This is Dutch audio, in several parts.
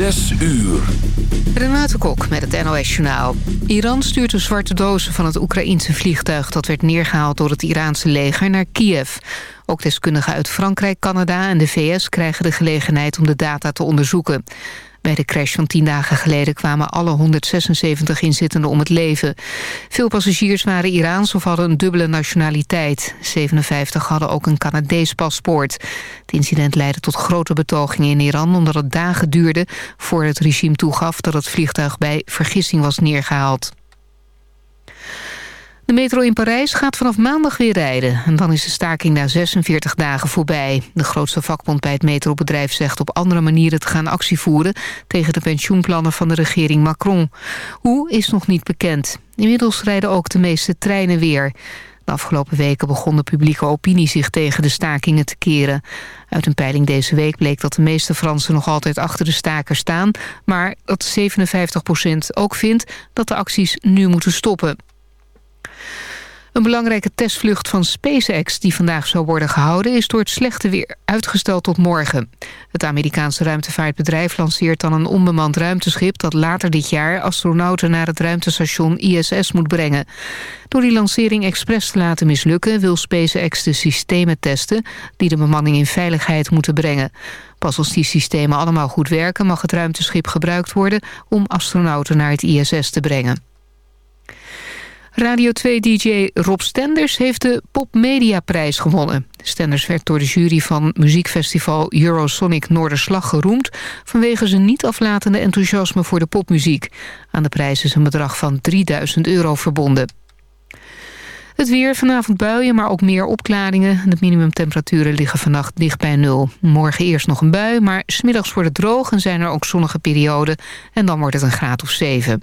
Zes uur. Renate Kok met het NOS Journaal. Iran stuurt de zwarte dozen van het Oekraïense vliegtuig... dat werd neergehaald door het Iraanse leger naar Kiev. Ook deskundigen uit Frankrijk, Canada en de VS... krijgen de gelegenheid om de data te onderzoeken. Bij de crash van tien dagen geleden kwamen alle 176 inzittenden om het leven. Veel passagiers waren Iraans of hadden een dubbele nationaliteit. 57 hadden ook een Canadees paspoort. Het incident leidde tot grote betogingen in Iran... omdat het dagen duurde voor het regime toegaf dat het vliegtuig bij vergissing was neergehaald. De metro in Parijs gaat vanaf maandag weer rijden. En dan is de staking na 46 dagen voorbij. De grootste vakbond bij het metrobedrijf zegt op andere manieren te gaan actie voeren... tegen de pensioenplannen van de regering Macron. Hoe is nog niet bekend. Inmiddels rijden ook de meeste treinen weer. De afgelopen weken begon de publieke opinie zich tegen de stakingen te keren. Uit een peiling deze week bleek dat de meeste Fransen nog altijd achter de stakers staan... maar dat 57% ook vindt dat de acties nu moeten stoppen. Een belangrijke testvlucht van SpaceX die vandaag zou worden gehouden... is door het slechte weer uitgesteld tot morgen. Het Amerikaanse ruimtevaartbedrijf lanceert dan een onbemand ruimteschip... dat later dit jaar astronauten naar het ruimtestation ISS moet brengen. Door die lancering expres te laten mislukken... wil SpaceX de systemen testen die de bemanning in veiligheid moeten brengen. Pas als die systemen allemaal goed werken... mag het ruimteschip gebruikt worden om astronauten naar het ISS te brengen. Radio 2-dj Rob Stenders heeft de Pop Media Prijs gewonnen. Stenders werd door de jury van muziekfestival Eurosonic Noorderslag geroemd... vanwege zijn niet aflatende enthousiasme voor de popmuziek. Aan de prijs is een bedrag van 3000 euro verbonden. Het weer, vanavond buien, maar ook meer opklaringen. De minimumtemperaturen liggen vannacht dicht bij nul. Morgen eerst nog een bui, maar smiddags wordt het droog... en zijn er ook zonnige perioden. En dan wordt het een graad of 7.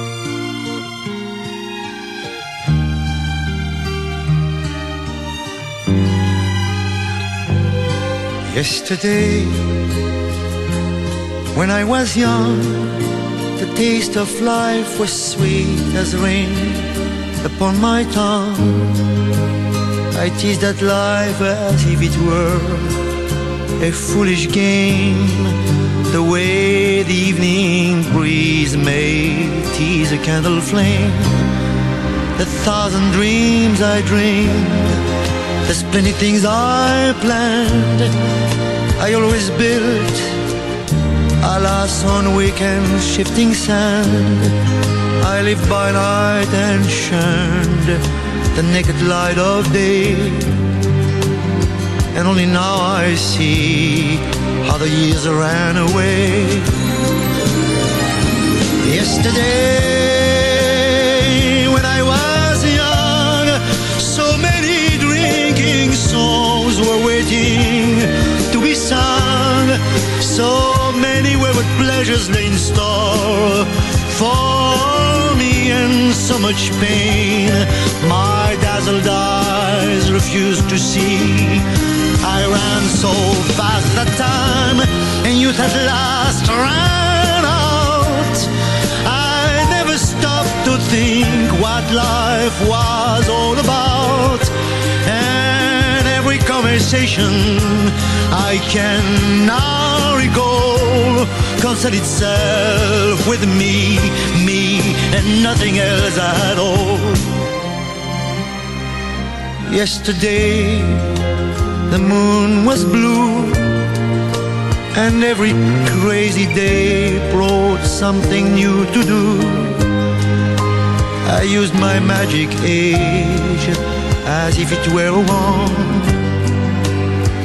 Yesterday, when I was young, the taste of life was sweet as rain upon my tongue. I teased that life as if it were a foolish game, the way the evening breeze may tease a candle flame. The thousand dreams I dreamed there's plenty things I planned. I always built Alas on weekends shifting sand. I live by night and shunned The naked light of day. And only now I see How the years ran away. Yesterday When I was were waiting to be sung. So many wayward pleasures lay in store for me, and so much pain. My dazzled eyes refused to see. I ran so fast that time, and youth at last ran out. I never stopped to think what life was all conversation I can now recall concerned itself with me, me, and nothing else at all. Yesterday, the moon was blue, and every crazy day brought something new to do. I used my magic age as if it were a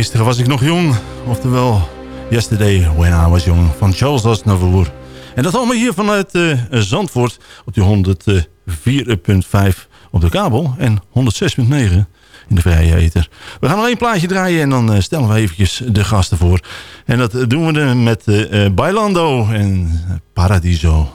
Gisteren was ik nog jong. Oftewel, Yesterday When I Was Young van Charles Aznavour. En dat allemaal hier vanuit eh, Zandvoort op die 104.5 op de kabel en 106.9 in de vrije eter. We gaan nog één plaatje draaien en dan eh, stellen we eventjes de gasten voor. En dat doen we met uh, Bailando en Paradiso.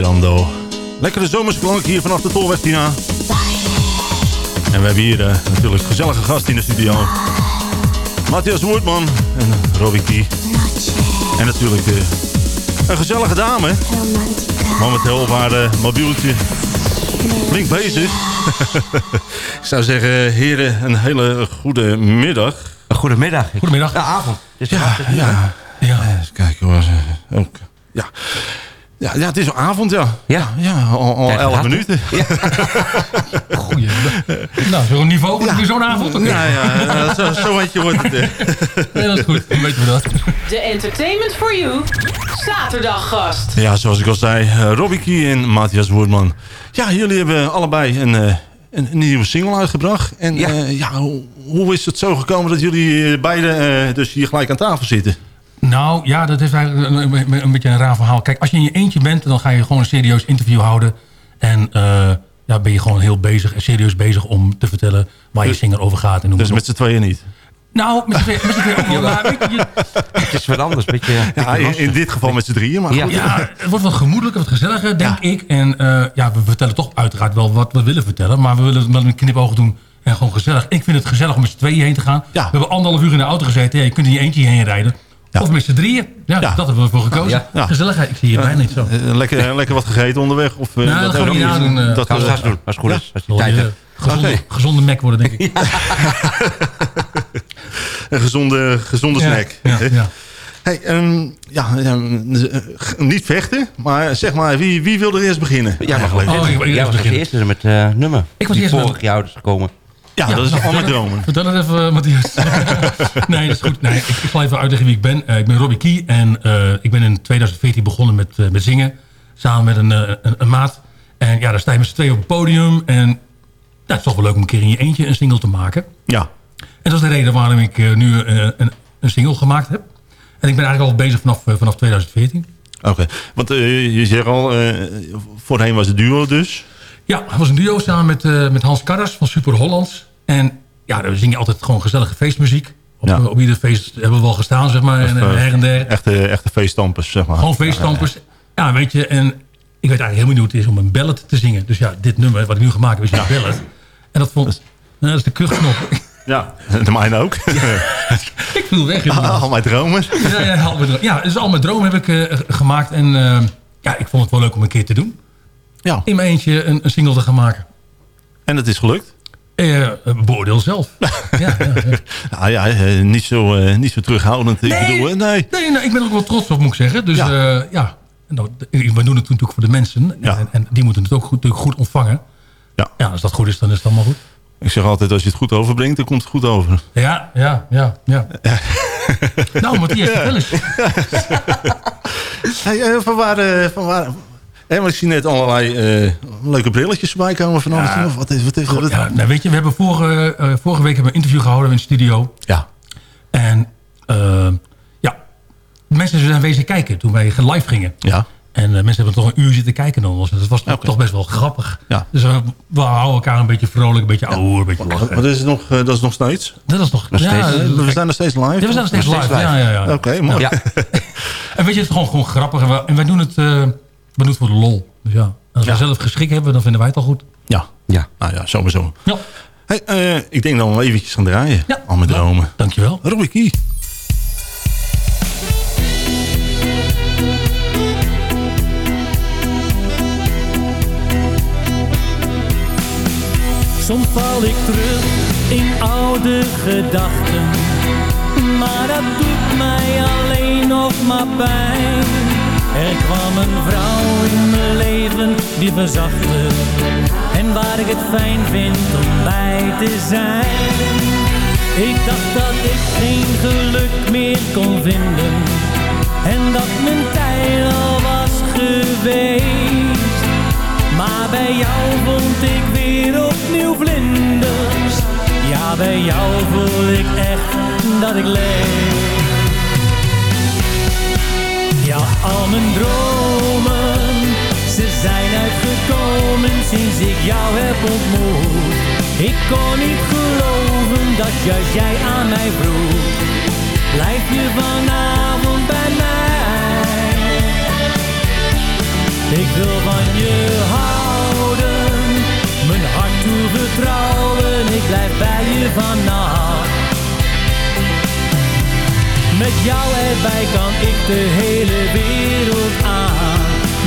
Bailando. Lekkere zomersklank hier vanaf de Tolweg, Tina. En we hebben hier uh, natuurlijk gezellige gast in de studio. Matthias Woerdman en Robbie Key. En natuurlijk uh, een gezellige dame. Momenteel op haar uh, mobieltje flink bezig. Ik zou zeggen, heren, een hele goede middag. Goedemiddag. Goedemiddag. Ja, avond. Ja, ja, ja. Even kijken hoor. Ook. Ja. Ja, ja, het is al avond, ja. Ja, ja al, al elf minuten. Ja. Goeie. Nou, zo'n niveau wordt ja. zo'n avond. Okay. Ja, ja, zo, zo je wordt het. nee, dat is goed. Dan weten we dat. De Entertainment for You zaterdaggast. Ja, zoals ik al zei, Robbie Key en Matthias Woerdman. Ja, jullie hebben allebei een, een, een nieuwe single uitgebracht. En ja, uh, ja hoe, hoe, is het zo gekomen dat jullie beiden uh, dus hier gelijk aan tafel zitten? Nou ja, dat is eigenlijk een, een, beetje een raar verhaal. Kijk, als je in je eentje bent, dan ga je gewoon een serieus interview houden. En uh, ja, ben je gewoon heel bezig en serieus bezig om te vertellen waar je zinger over gaat. En dus met z'n tweeën niet? Nou, met z'n tweeën, ook wel. Maar weet je, het is wat anders. Beetje, ja, in, in, dit geval met z'n drieën. Maar ja. goed. ja, het wordt wat gemoedelijker, wat gezelliger, denk ja. ik. En uh, ja, we vertellen toch uiteraard wel wat we willen vertellen. Maar we willen het met een knipoog doen. En gewoon gezellig. Ik vind het gezellig om met z'n tweeën heen te gaan. Ja. We hebben anderhalf uur in de auto gezeten. Ja, je kunt in je eentje heen rijden. Ja. Of met z'n drieën. Ja, ja, dat hebben we voor gekozen. Ja. Gezelligheid. Ik zie je bijna niet zo. Uh, lekker, lekker wat gegeten onderweg? Of, uh, nou, dat, dat gaan we niet aan. Uh, dat gaan we straks doen, als het goed is. Als je tijd hebt. Gezonde, okay. gezonde Mac worden, denk ik. een gezonde, gezonde snack. Ja, Hey, um, ja, niet vechten, maar zeg maar, wie, wie wil er eerst beginnen? Ja, mag leuk. Oh, ik, ik Jij was als eerste met uh, nummer. Ik was die vorig met... jaar is gekomen. Ja, ja, dat is nou, al mijn dromen. Vertel het even, Matthias. nee, dat is goed. Nee, ik, ik zal even uitleggen wie ik ben. Uh, ik ben Robbie Key en uh, ik ben in 2014 begonnen met, uh, met zingen. Samen met een, een, een, maat. En ja, daar sta je met z'n tweeën op het podium. En nou, het is toch wel leuk om een keer in je eentje een single te maken. Ja. En dat is de reden waarom ik nu een, een, single gemaakt heb. En ik ben eigenlijk al bezig vanaf, vanaf 2014. Oké, okay. want je zegt al, voorheen was het duo dus... Ja, het was een duo samen met, met Hans Karras van Super Hollands. En ja, we zingen altijd gewoon gezellige feestmuziek. Op, ja. op ieder feest hebben we wel gestaan, zeg maar. En, en her en der. Echte, echte feeststampers, zeg maar. Gewoon feeststampers. Ja, ja, ja, weet je. En ik weet eigenlijk helemaal niet hoe het is om een ballad te zingen. Dus ja, dit nummer wat ik nu gemaakt heb is een ballad. En dat vond... Nou, dat is de kuchtknop. Ja, de mijne ook. ik viel weg. Al, al mijn dromen. Ja, ja, al mijn ja, dus al mijn dromen heb ik uh, gemaakt. En uh, ja, ik vond het wel leuk om een keer te doen. Ja. In mijn eentje een, een single te gaan maken. En het is gelukt? Uh, beoordeel zelf. ja, ja, ja. Nou ja, niet zo, uh, niet zo terughoudend. Nee, ik bedoel, nee. nee nou, ik ben er ook wel trots op, moet ik zeggen. Dus ja, uh, ja. Nou, we doen het natuurlijk voor de mensen. En, en, die moeten het ook goed, goed ontvangen. Ja. ja, als dat goed is, dan is het allemaal goed. Ik zeg altijd, als je het goed overbrengt, dan komt het goed over. Ja, ja, ja. ja. nou, Matthias, vertel eens. hey, van waar... Van waar en ik zie net allerlei uh, leuke brilletjes voorbij komen van alles. Ja, wat is, wat is, ja, nou weet je, we hebben vorige, uh, vorige week hebben we een interview gehouden in de studio. Ja. En uh, ja, mensen zijn wezen kijken toen wij live gingen. Ja. En mensen hebben toch een uur zitten kijken naar ons. Dat was okay. toch best wel grappig. Ja. Dus we, we houden elkaar een beetje vrolijk, een beetje ja. een beetje lachen. Maar dat is nog, dat is nog steeds? Dat is nog, nog ja, steeds. we zijn nog steeds live? Ja, we zijn nog steeds live. live. Ja, ja, ja. Oké, okay, mooi. Ja. en weet je, het is gewoon, gewoon grappig. En, en wij doen het... Het voor de lol. Dus ja, als we zelf geschikt hebben, dan vinden wij het al goed. Ja, ja. nou ja, sowieso. Ja. Hey, uh, ik denk dat we eventjes gaan draaien. Ja. Al mijn dromen. Dankjewel. Robbie Key. Soms val ik terug in oude gedachten Maar dat doet mij alleen nog maar pijn. Er kwam een vrouw in mijn leven die verzachtte. En waar ik het fijn vind om bij te zijn. Ik dacht dat ik geen geluk meer kon vinden. En dat mijn tijd al was geweest. Maar bij jou vond ik weer opnieuw vlinders. Ja, bij jou voel ik echt dat ik leef. Al mijn dromen, ze zijn uitgekomen sinds ik jou heb ontmoet. Ik kon niet geloven dat juist jij aan mij vroeg. Blijf je vanavond bij mij? Ik wil van je houden, mijn hart toevertrouwen. Ik blijf bij je vannacht. Met jou erbij kan ik de hele wereld aan.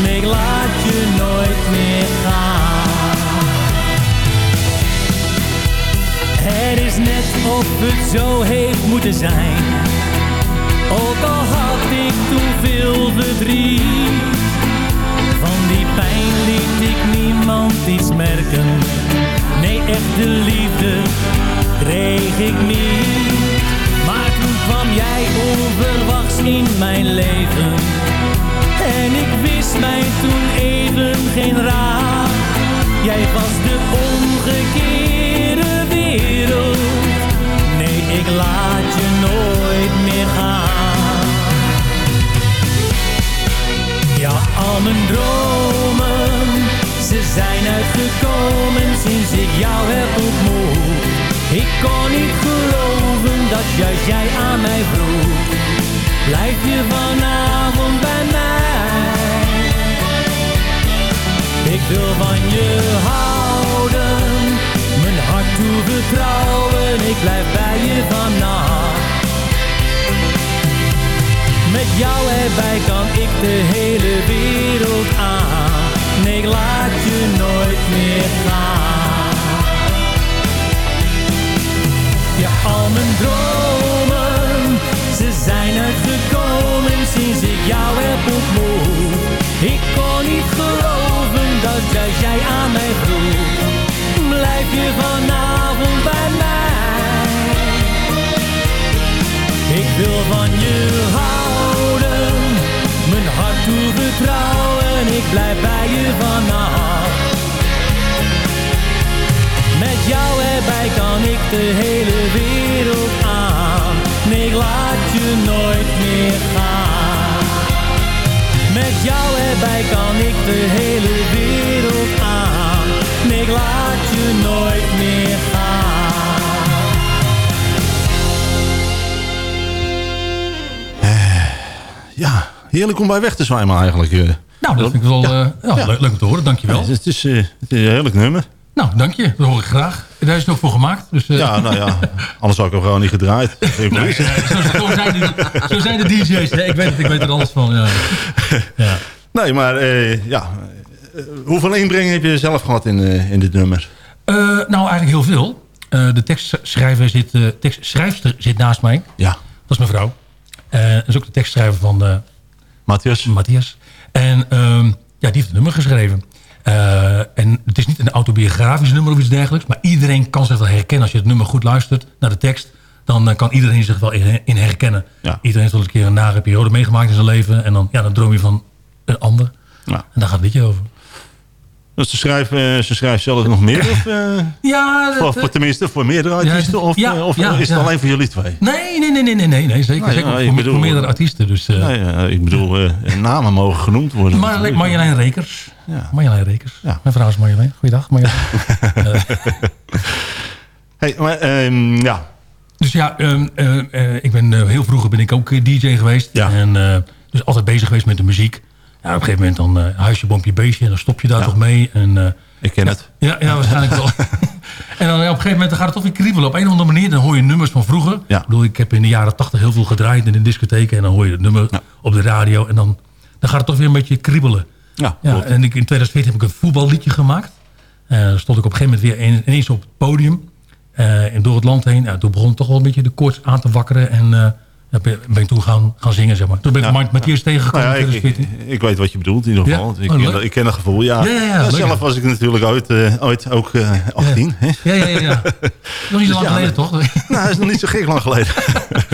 Nee, laat je nooit meer gaan. Het is net of het zo heeft moeten zijn. Ook al had ik toen veel verdriet. Van die pijn liet ik niemand iets merken. Nee, echte liefde kreeg ik niet. Jij onverwachts in mijn leven. En ik wist mij toen even geen raad. Jij was de dat jij aan mij vroeg. Blijf je vanavond bij mij? Ik wil van je houden, mijn hart toevertrouwen. Ik blijf bij je vannacht. Met jou erbij kan ik de hele wereld aan. Nee, ik laat je nooit meer gaan. Al mijn dromen, ze zijn uitgekomen sinds ik jou heb ontmoet. Ik kon niet geloven dat jij aan mij vroeg. Blijf je vanavond bij mij? Ik wil van je houden, mijn hart toevertrouwen. Ik blijf bij je vannacht. Jou erbij kan ik de hele wereld aan. Nee, ik laat je nooit meer gaan. Met jou erbij kan ik de hele wereld aan. Nee, ik laat je nooit meer gaan. Ja, heerlijk om bij weg te zwijmen eigenlijk. eh. Nou, dat vind ik wel eh, ja, Leuk, leuk om te horen. Dankjewel. Ja, het, is, eh, het is een heerlijk nummer. Nou, dank je. Dat hoor ik graag. Daar is het ook voor gemaakt. Dus, eh, Ja, nou ja, anders had ik hem gewoon niet gedraaid. Nee, zo, zo zijn de, zo zijn de DJ's. hè. Ik weet het, ik weet er alles van. Ja. Ja. Nee, maar eh, ja, eh, hoeveel inbreng heb je zelf gehad in, eh, in dit nummer? Eh, nou, eigenlijk heel veel. Eh, de tekstschrijver zit, tekstschrijfster zit naast mij. Ja. Dat is mijn vrouw. Eh, dat is ook de tekstschrijver van eh, Matthias. Matthias. En ehm, ja, die heeft het nummer geschreven. Eh, en het is niet een autobiografisch nummer of iets dergelijks. Maar iedereen kan zich wel herkennen. Als je het nummer goed luistert naar de tekst. Dan eh, kan iedereen zich wel in, herkennen. Iedereen heeft wel een keer een nare periode meegemaakt in zijn leven. En dan, ja, dan droom je van een ander. Ja. En daar gaat het liedje over. Dus ze schrijft, eh, ze schrijft zelf nog meer? Of, eh, Ja, voor, dat, voor tenminste voor meerdere artiesten? Ja, of ja, eh, of ja, is het alleen voor jullie twee? Nee, nee, nee, nee, nee, nee, nee zeker. Nee, zeker voor, ik bedoel- voor meerdere artiesten. Dus, eh, ja, ik bedoel, eh, namen mogen genoemd worden. Marjolein, Marjolein Rekers. Ja. Marjolein Rekers. Ja. Mijn vrouw is Marjolein. Goeiedag, Marjolein. Hey, maar, ehm, ja, Dus ja, ehm, eh, eh, ik ben, eh, heel vroeger ben ik ook eh, DJ geweest. En, eh, dus altijd bezig geweest met de muziek. Ja, op een gegeven moment dan eh, huisje, bompje, beestje. En dan stop je daar toch mee. En, eh, ik ken het. ja, ja, waarschijnlijk wel. en dan ja, op een gegeven moment dan gaat het toch weer kriebelen. Op een of andere manier dan hoor je nummers van vroeger. Ja. Ik bedoel, ik heb in de jaren tachtig heel veel gedraaid in de discotheken. En dan hoor je het nummer op de radio. En dan, dan gaat het toch weer een beetje kriebelen. Ja, Ja, en ik, in 2014 heb ik een voetballiedje gemaakt. Dan stond ik op een gegeven moment weer in- ineens op het podium. en door het land heen. Ja, toen begon toch wel een beetje de koorts aan te wakkeren. En ben, ben ik toen gaan, gaan zingen, zeg maar. Toen ben ik ja. Matthias tegengekomen. Nou ja, ik, ik, weet wat je bedoelt in ieder geval. Ik, oh, ik, ken het gevoel, ja. zelf was ik natuurlijk ooit, uh, ooit ook uh, 18. Ja, ja, ja. ja, Nog niet zo lang geleden, toch? nou, dat is nog niet zo gek lang geleden.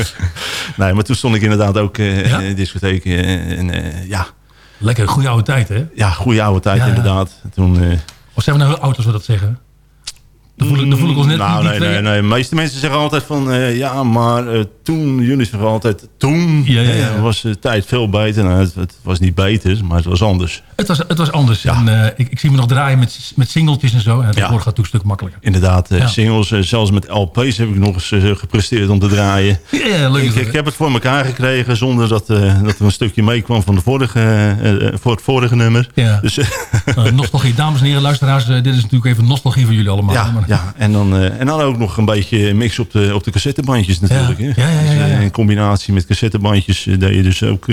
nee, maar toen stond ik inderdaad ook uh, in de discotheek. en, ja. Lekker, goede oude tijd, hè? Ja, goede oude tijd, inderdaad. Toen, of zijn we nou als we dat zeggen? Dan voel, ik, dan voel ik ons net nou, nee, nee, nee. De meeste mensen zeggen altijd van... Ja, maar toen... Jullie zeggen altijd... Toen ja, ja, ja. was de tijd veel beter. Nou, het, het, was niet beter, maar het was anders. Het was, het was anders. En, uh, ik, ik, zie me nog draaien met, met singeltjes en zo. En dat wordt gaat een stuk makkelijker. Inderdaad. Singles, zelfs met LP's heb ik nog eens gepresteerd om te draaien. Ja, leuk. Ik, ik, heb het voor elkaar gekregen zonder dat, dat er een stukje meekwam van de vorige, voor het vorige nummer. Ja. Dus, nostalgie. Dames en heren, luisteraars. dit is natuurlijk even nostalgie voor jullie allemaal. Ja, ja, en dan, en dan ook nog een beetje mix op de, op de cassettebandjes natuurlijk. Ja, dus, uh, in combinatie met cassettebandjes uh, deed je dus ook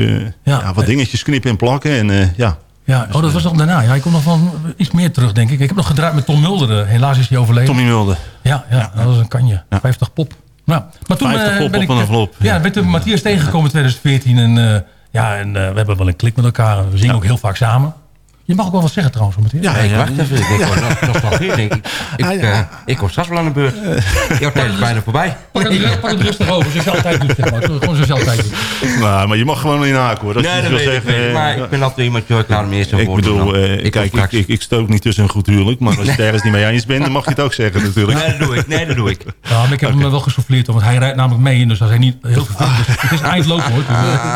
ja. wat dingetjes knippen en plakken. En, ja. Ja, oh, dat was nog daarna. Ja, ik kom nog van iets meer terug, denk ik. Ik heb nog gedraaid met Tom Mulder. Helaas is hij overleden. Tommy Mulder. Ja, ja, dat was een kanje. 50 pop. Nou, maar toen 50 pop ben op ik, een vlop. Ja, ben Matthias tegengekomen in 2014. En, ja, en we hebben wel een klik met elkaar. We zingen ook heel vaak samen. Je mag ook wel wat zeggen trouwens, Matthias. Ja, ik wacht even. Ik denk gewoon nostalgie, denk ik. Ik, ah, uh, ik kom straks wel aan de beurt. Jouw tijd is bijna voorbij. Pak het, pak het rustig over, zoals je altijd doet. Zeg maar. Gewoon zoals je altijd doet. Nou, maar je mag gewoon in haken hoor. Dat nee, dat wil zeggen, maar ik ben altijd iemand, joh, ik laat hem eerst een Ik bedoel, uh, ik kijk, ik, ik, ik, stook niet tussen een goed huwelijk. Maar als je het ergens niet mee eens bent, dan mag je het ook zeggen natuurlijk. Nee, dat doe ik. Nee, dat doe ik. Ja, maar ik heb okay. hem wel gesouffleerd, want hij rijdt namelijk mee. Dus als hij niet heel dus het is eindlopen hoor.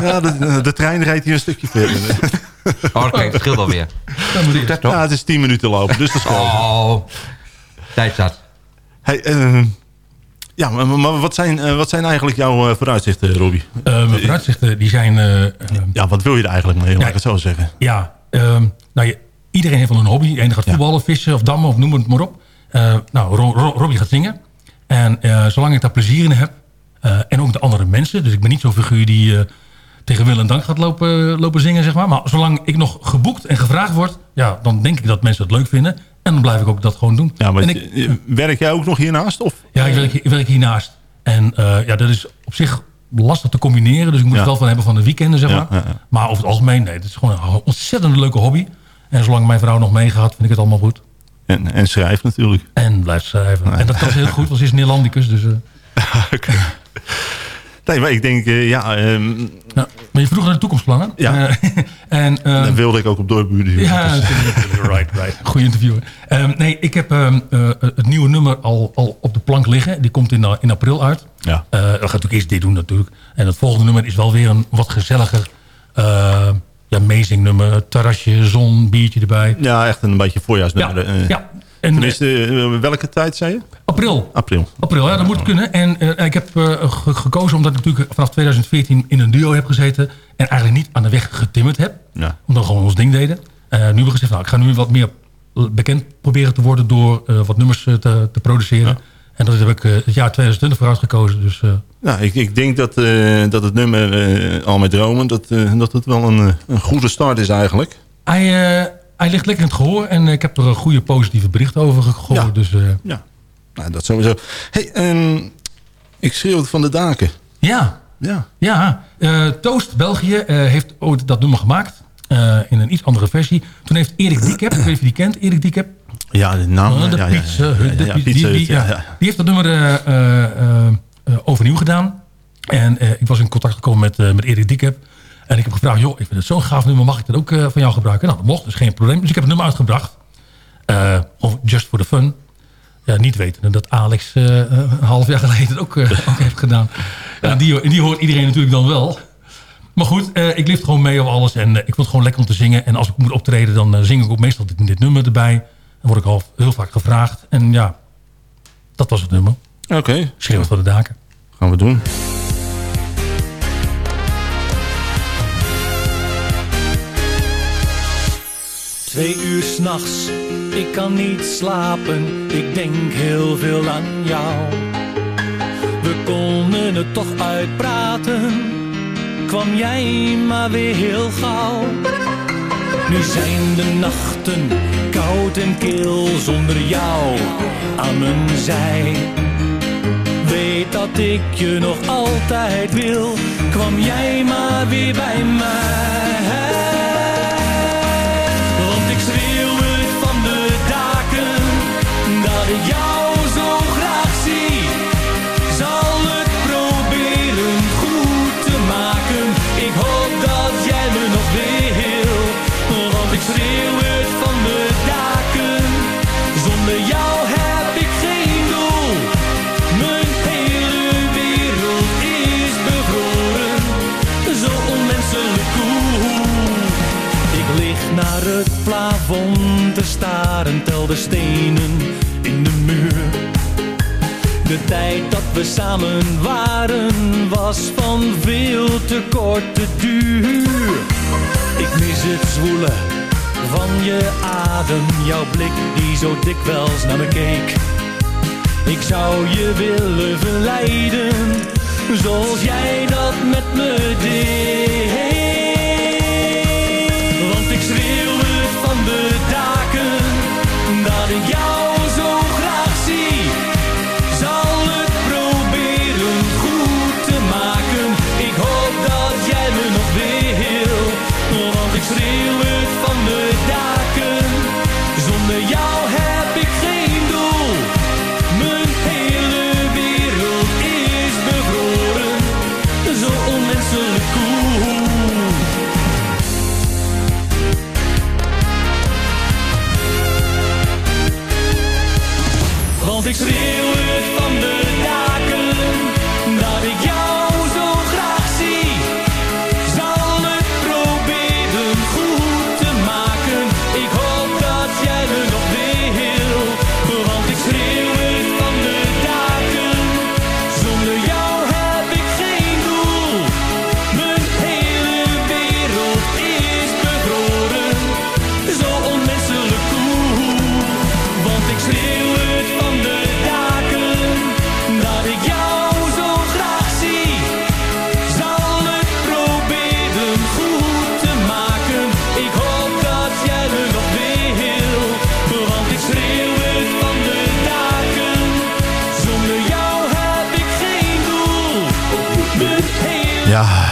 Ja, de, de trein rijdt hier een stukje verder. Oh, kijk, het scheelt alweer. Dat ja, het is 10 minuten lopen, dus dat is Oh, tijd zat. Hey, uh, ja, maar, maar, wat, zijn, uh, wat zijn eigenlijk jouw uh, vooruitzichten, Robbie? mijn vooruitzichten die zijn... ja, wat wil je er eigenlijk mee, laat ik het zo zeggen? Ja, um, nou, je, iedereen heeft wel een hobby. De ene gaat voetballen, vissen of dammen of noem het maar op. nou, Ro Ro Robbie gaat zingen. En zolang ik daar plezier in heb... en ook de andere mensen... dus ik ben niet zo'n figuur die tegen wil en dank gaat lopen, lopen zingen, zeg maar. Maar zolang ik nog geboekt en gevraagd word... ja, dan denk ik dat mensen het leuk vinden. En dan blijf ik ook dat gewoon doen. Ja, maar en ik, werk jij ook nog hiernaast? Of? Ja, ik werk, ik werk hiernaast. En uh, ja, dat is op zich lastig te combineren. Dus ik moet ja. het wel van hebben van de weekenden, zeg maar. Ja, ja, maar over het algemeen, nee, het is gewoon een ontzettend leuke hobby. En zolang mijn vrouw nog meegaat, vind ik het allemaal goed. En, en schrijft natuurlijk. En blijft schrijven. En dat kan ze heel goed, want ze is Nederlandicus. Dus, uh... okay. Nee, maar ik denk, uh, ja... Um, nou, maar je vroeg naar de toekomstplannen. Ja. Uh, en, Daar wilde ik ook op doorburen. Ja, dus. right, right. Goeie interview. Um, nee, ik heb uh, het nieuwe nummer al, al op de plank liggen. Die komt in, in april uit. Ja. we gaan natuurlijk eerst dit doen natuurlijk. En het volgende nummer is wel weer een wat gezelliger... ja, amazing nummer. Terrasje, zon, biertje erbij. Ja, echt een beetje voorjaarsnummer. Ja, ja. En, Tenminste, eh, welke tijd zei je? April. April. April, ja, dat moet kunnen. En uh, ik heb uh, gekozen omdat ik natuurlijk vanaf 2014 in een duo heb gezeten... en eigenlijk niet aan de weg getimmerd heb. Ja. Omdat we gewoon ons ding deden. Uh, nu hebben we gezegd, nou, ik ga nu wat meer bekend proberen te worden... door wat nummers te, te produceren. Ja. En dat heb ik het jaar 2020 vooruit gekozen. Dus, nou, ik, ik denk dat, dat het nummer Al met Dromen... dat, dat het wel een, een goede start is eigenlijk. Hij hij ligt lekker in het gehoor en ik heb er een goede positieve bericht over gehoord. Ja, dus, uh... ja. Nou, dat sowieso. Hey, um, ik schreeuw het van de daken. Ja, ja. ja. Uh, Toast België uh, heeft ooit dat nummer gemaakt. in een iets andere versie. Toen heeft Erik Diekep, ik weet niet of je die kent, Erik Diekep. Ja, de naam. de pizza. Die, heeft dat nummer overnieuw gedaan. En ik was in contact gekomen met, met Erik Diekep. En ik heb gevraagd, joh, ik vind het zo'n gaaf nummer, mag ik dat ook uh, van jou gebruiken? Nou, dat mocht, dus geen probleem. Dus ik heb het nummer uitgebracht. Uh, of just for the fun. Ja, niet weten dat Alex uh, een half jaar geleden ook, ook heeft gedaan. Ja. En die, die hoort iedereen natuurlijk dan wel. Maar goed, ik lift gewoon mee op alles. En ik vond het gewoon lekker om te zingen. En als ik moet optreden, dan zing ik ook meestal dit, dit nummer erbij. Dan word ik al heel vaak gevraagd. En ja, dat was het nummer. Oké. Okay. Het van de daken. Gaan we doen. Twee uur s'nachts, ik kan niet slapen, ik denk heel veel aan jou. We konden het toch uitpraten, kwam jij maar weer heel gauw. Nu zijn de nachten koud en kil zonder jou aan mijn zij. weet dat ik je nog altijd wil, kwam jij maar weer bij mij. Te staren, tel de stenen in de muur. De tijd dat we samen waren was van veel te korte duur. Ik mis het zwoelen van je adem, jouw blik die zo dikwijls naar me keek. Ik zou je willen verleiden, zoals jij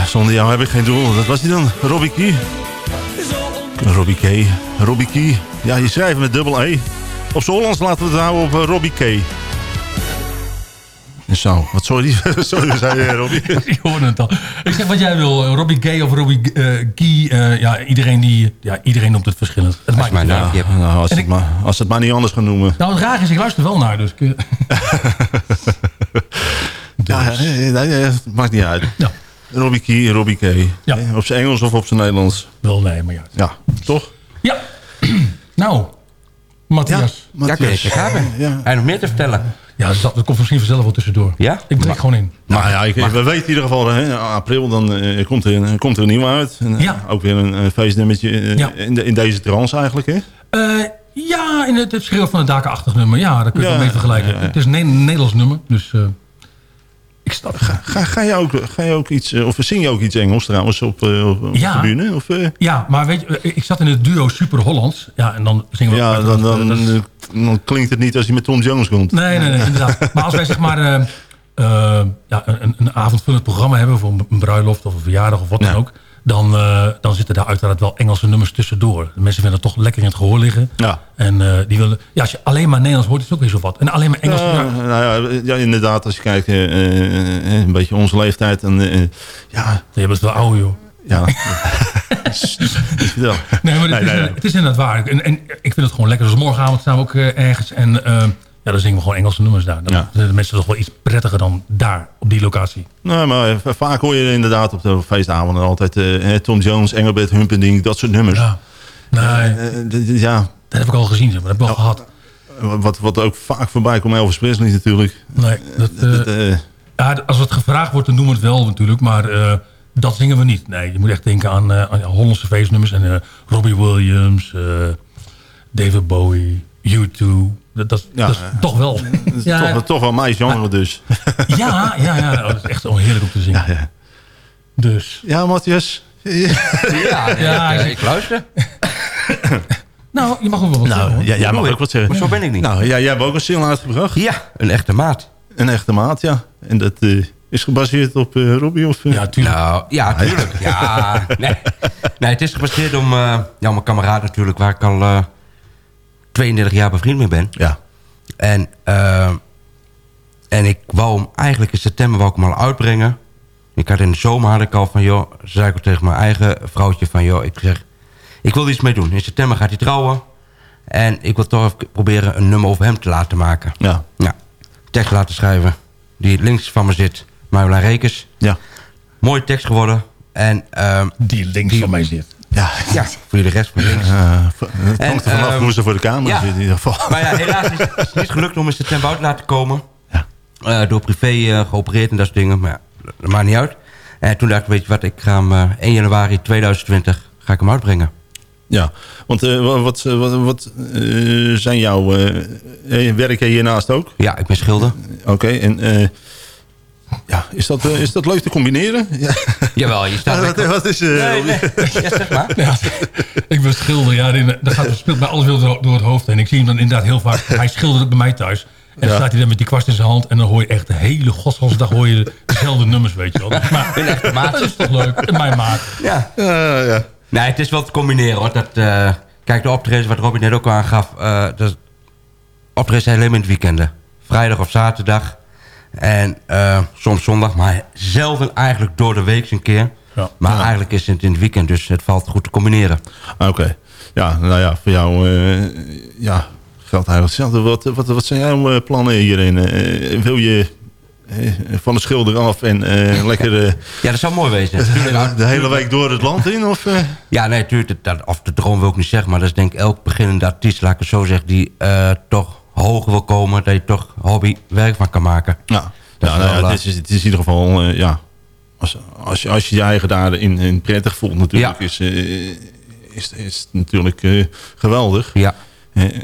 zonder jou heb ik geen doel. Dat was hij dan, Robbie Key. Robbie Key, Robbie Key. Ja, je schrijft met dubbel E. Op z'n Hollands laten we het houden op eh, Robbie Key. Zo, wat sorry, sorry zei je, Robbie. Ik hoorde het al. Ik zeg wat jij wil, eh, Robbie Gay of Robbie eh Key. eh, ja, iedereen, die, ja, iedereen noemt het verschillend. Het maakt niet uit. Ja, nou, als, het maar, als het maar niet anders gaan noemen. Nou, het raar is, ik luister wel naar, dus... Ja, nee, nee, nee, het maakt niet uit. Ja. Robbie Key, Robbie Key. Ja. Op zijn Engels of op zijn Nederlands. Wel, nee, maar ja. Ja, toch? Ja. nou, Matthias. Ja. Ja. Hij nog meer te vertellen. Ja, dat, dat komt misschien vanzelf wel tussendoor. Ja? Ik breek gewoon in. Nou ja, ik, we weten in ieder geval, hè, april dan eh, komt, er, een- komt er een nieuwe uit. En, eh, Ja. Ook weer een, een feestnummertje eh, Ja. in, de, in deze trance eigenlijk, hè? Eh, ja, in het, het schreeuw van het dakenachtig nummer. Ja, dat kun je Ja, wel mee vergelijken. ja, ja. Het is een Ne- Nederlands nummer, dus... ik snap. Ga, ga, je ook, ga je ook iets, eh, of zing je ook iets Engels trouwens op, eh, op, op Ja. de bühne? Of, eh? Ja, maar weet je, ik zat in het duo Super Hollands. Ja, en dan zingen we... ja, dan, dan, dan klinkt het niet als je met Tom Jones komt. Nee, nee, nee, inderdaad. Maar als wij zeg maar ja, een, een avondvullend programma hebben... voor een bruiloft of een verjaardag of wat dan ook... Dan, eh, dan zitten daar uiteraard wel Engelse nummers tussendoor. De mensen vinden het toch lekker in het gehoor liggen. Ja. En eh, die willen... Ja, als je alleen maar Nederlands hoort, is het ook weer zo wat. En alleen maar Engels... Ja, nou ja, ja, inderdaad, als je kijkt, eh, een beetje onze leeftijd. En, ja, Je bent wel oude, joh. ja. Nee, maar het, Nee, is, nee, nee. het is inderdaad waar. En, en ik vind het gewoon lekker. Dus morgenavond staan we ook ergens. En ja, dan zingen we gewoon Engelse nummers daar. Dan Ja. zijn de mensen toch wel iets prettiger dan daar, op die locatie. Nou, maar eh, vaak hoor je inderdaad op de feestavonden altijd hè, Tom Jones, Engelbert Humperdinck, dat soort nummers. Ja. Nee, ja, dat heb ik al gezien. zeg maar. Dat heb ik al gehad. wat, wat ook vaak voorbij komt, Elvis Presley natuurlijk. Nee, dat, Dat, ja, als het gevraagd wordt, dan doen we het wel natuurlijk. Maar dat zingen we niet. Nee, je moet echt denken aan, aan Hollandse feestnummers. En Robbie Williams, David Bowie, U2. Dat, dat, Ja, dat is eh, toch wel. dat is ja, toch, toch wel mijn genre dus. ja, ja, ja. Oh, dat is echt zo heerlijk om te zingen. Ja, ja. Dus. ja Matthias. Ja, Ja, ik, eh, luister. Nou, je mag ook wel wat zeggen. Nou, hoor. ja, jij mag ook wat zeggen. Maar zo ben ik niet. Nou, ja, jij hebt ook een single uitgebracht. Ja, een echte maat. een echte maat, ja. En dat is gebaseerd op Robbie? Of, Ja, tuurlijk. Nou, ja, tuurlijk. ja, nee. nee, het is gebaseerd om, ja, mijn kameraad natuurlijk... waar ik al 32 jaar bevriend mee ben. Ja. En, en ik wou hem eigenlijk in september wou ik hem al uitbrengen. Ik had in de zomer had ik al van, joh, zei ik tegen mijn eigen vrouwtje van, joh, ik zeg, ik wil iets mee doen. In september gaat hij trouwen. En ik wil toch even proberen een nummer over hem te laten maken. Ja. Ja. Tekst laten schrijven. Die links van me zit. Marjolein Rekers. Ja. Mooie tekst geworden. En, uh, die links van mij zit. Ja. ja, voor de rest van links. Uh, het hangt er vanaf uh, hoe ze voor de camera ja. zit in ieder geval. Maar ja, helaas is het niet gelukt om in september uit te laten komen. Ja. Uh, door privé uh, geopereerd en dat soort dingen. Maar ja, dat maakt niet uit. En toen dacht ik, weet je wat, ik ga hem uh, 1 januari 2020 ga ik hem uitbrengen. Ja, want uh, wat, wat, wat uh, zijn jouw uh, werken hiernaast ook? Ja, ik ben schilder. Oké, okay, en ja, is dat, is dat leuk te combineren? Ja. Jawel, je staat... wat, wat is... nee, nee. Ja, zeg maar. Ja, ik ben schilder, ja, dan gaat, speelt mij alles door, door het hoofd heen. Ik zie hem dan inderdaad heel vaak, hij schildert bij mij thuis. En dan staat hij dan met die kwast in zijn hand. En dan hoor je echt de hele godsgansdag hoor je dezelfde nummers, weet je wel. Maar in echte maat. Dat is toch leuk. In mijn maat. Ja. ja, ja. Nee, het is wel te combineren hoor. Dat, uh, kijk, de optredens wat Robin net ook al aangaf. Uh, dat optredens zijn alleen maar in het weekenden. Vrijdag of zaterdag. En uh, soms zondag. Maar zelden eigenlijk door de week een keer. Ja. Maar ja. eigenlijk is het in het weekend. Dus het valt goed te combineren. Oké. Okay. Ja, nou ja, voor jou... ja, geldt eigenlijk hetzelfde. Wat, wat, wat zijn jouw plannen hierin? wil je van de schilder af en uh, lekker... Uh, ja, dat zou mooi wezen. De, de hele week door het land in? Of, uh? Ja, nee, natuurlijk. Dat, of de droom wil ik niet zeggen. Maar dat is denk ik elk beginnende artiest, laat ik het zo zeggen... die toch hoger wil komen. Dat je toch hobby werk van kan maken. Ja, ja, nou, ja het, is, het is in ieder geval... ja, als, als, je, als je je eigen daarin in prettig voelt natuurlijk... Ja. Is, is, is het natuurlijk geweldig. Ja.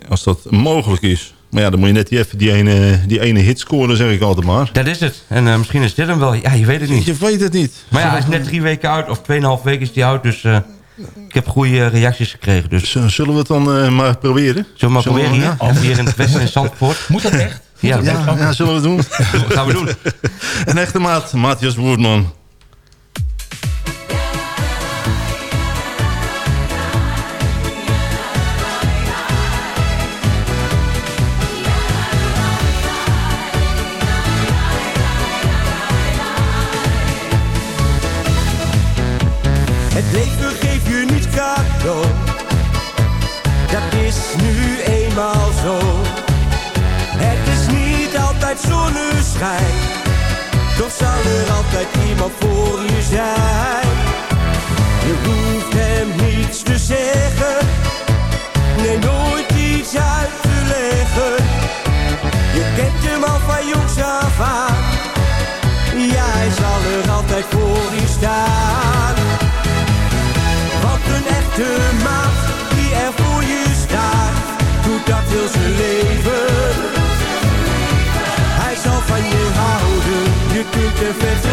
als dat mogelijk is. Maar ja, dan moet je net die, even die ene, die ene hit scoren, zeg ik altijd maar. Dat is het. En uh, misschien is dit hem wel. Ja, je weet het niet. Je weet het niet. Maar ja, hij is net drie weken uit. Of tweeënhalf weken is hij uit. Dus uh, ik heb goede reacties gekregen. Dus. Zullen we het dan uh, maar proberen? Zullen we maar proberen hier? Ja. hier in het westen in Zandvoort. Moet dat echt? Ja, ja, ja, zullen we het doen? Wat gaan we doen? Een echte maat, Matthias Woerdman. Zonneschijn. Toch zal er altijd iemand voor je zijn. Je kunt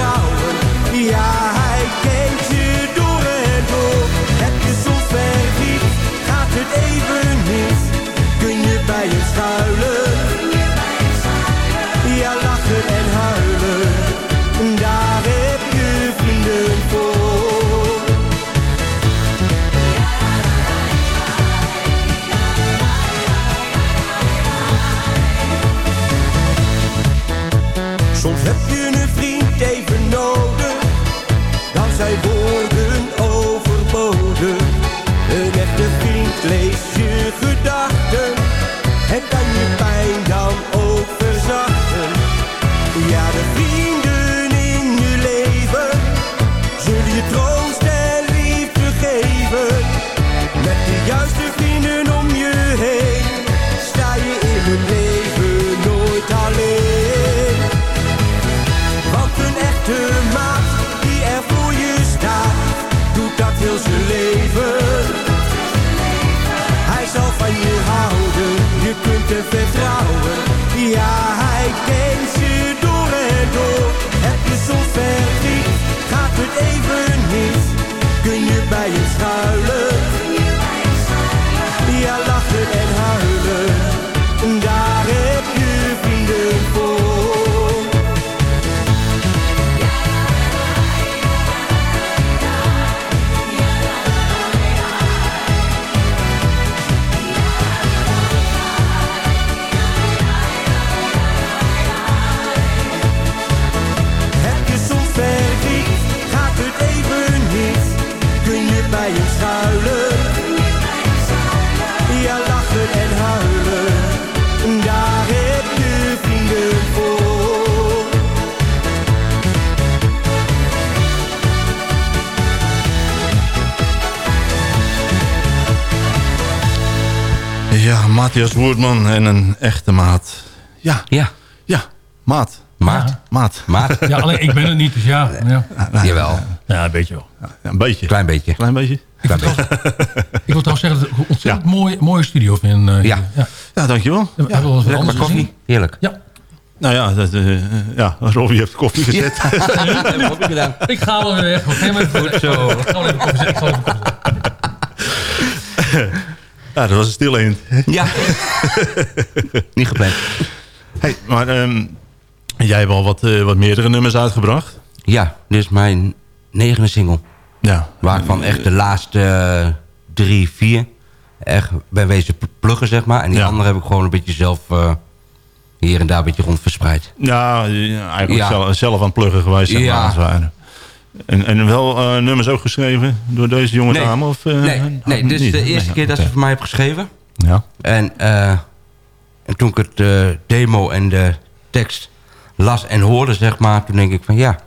je hem vertrouwen. Ja, hij kent je door en door. Heb je soms verdriet, gaat het even niet. Kun je bij hem schuilen? Matthias Woerdman en een echte maat. Ja. Ja. Ja, maat. Maat. Maat. Maat. Ja, alleen ik ben het niet, dus ja. ja. Jawel. Ja, een beetje wel. Ja, een beetje. Klein beetje. Klein beetje. Klein beetje. Ik wil trouwens zeggen dat ik een ontzettend mooie, mooie studio vind. eh, Ja. ja. Ja, dankjewel. We hebben wel Lekker anders koffie. gezien. Heerlijk. Ja. Nou ja, dat, eh, ja Robbie heeft koffie gezet. Ik gedaan. Ik ga wel weer weg. Goed zo. Ik ga wel even koffie zetten. Ja, dat was een stil eend. Ja. Niet gepland. Hey, maar ehm, jij hebt al wat, eh, wat meerdere nummers uitgebracht. Ja, dit is mijn negende single. Ja. Waarvan echt de laatste eh, drie, vier echt ben wezen pl- pluggen, zeg maar. En die Ja. andere heb ik gewoon een beetje zelf eh, hier en daar een beetje rond verspreid. Ja, eigenlijk Ja. Zelf, zelf aan het pluggen geweest. Zeg Ja. maar. En, en wel eh, nummers ook geschreven door deze jonge Nee. dame? Of, eh, nee, nee, dit is niet? de eerste Nee, keer dat ze voor mij heeft geschreven. Ja. En, eh, en toen ik het de demo en de tekst las en hoorde, zeg maar, toen denk ik van ja.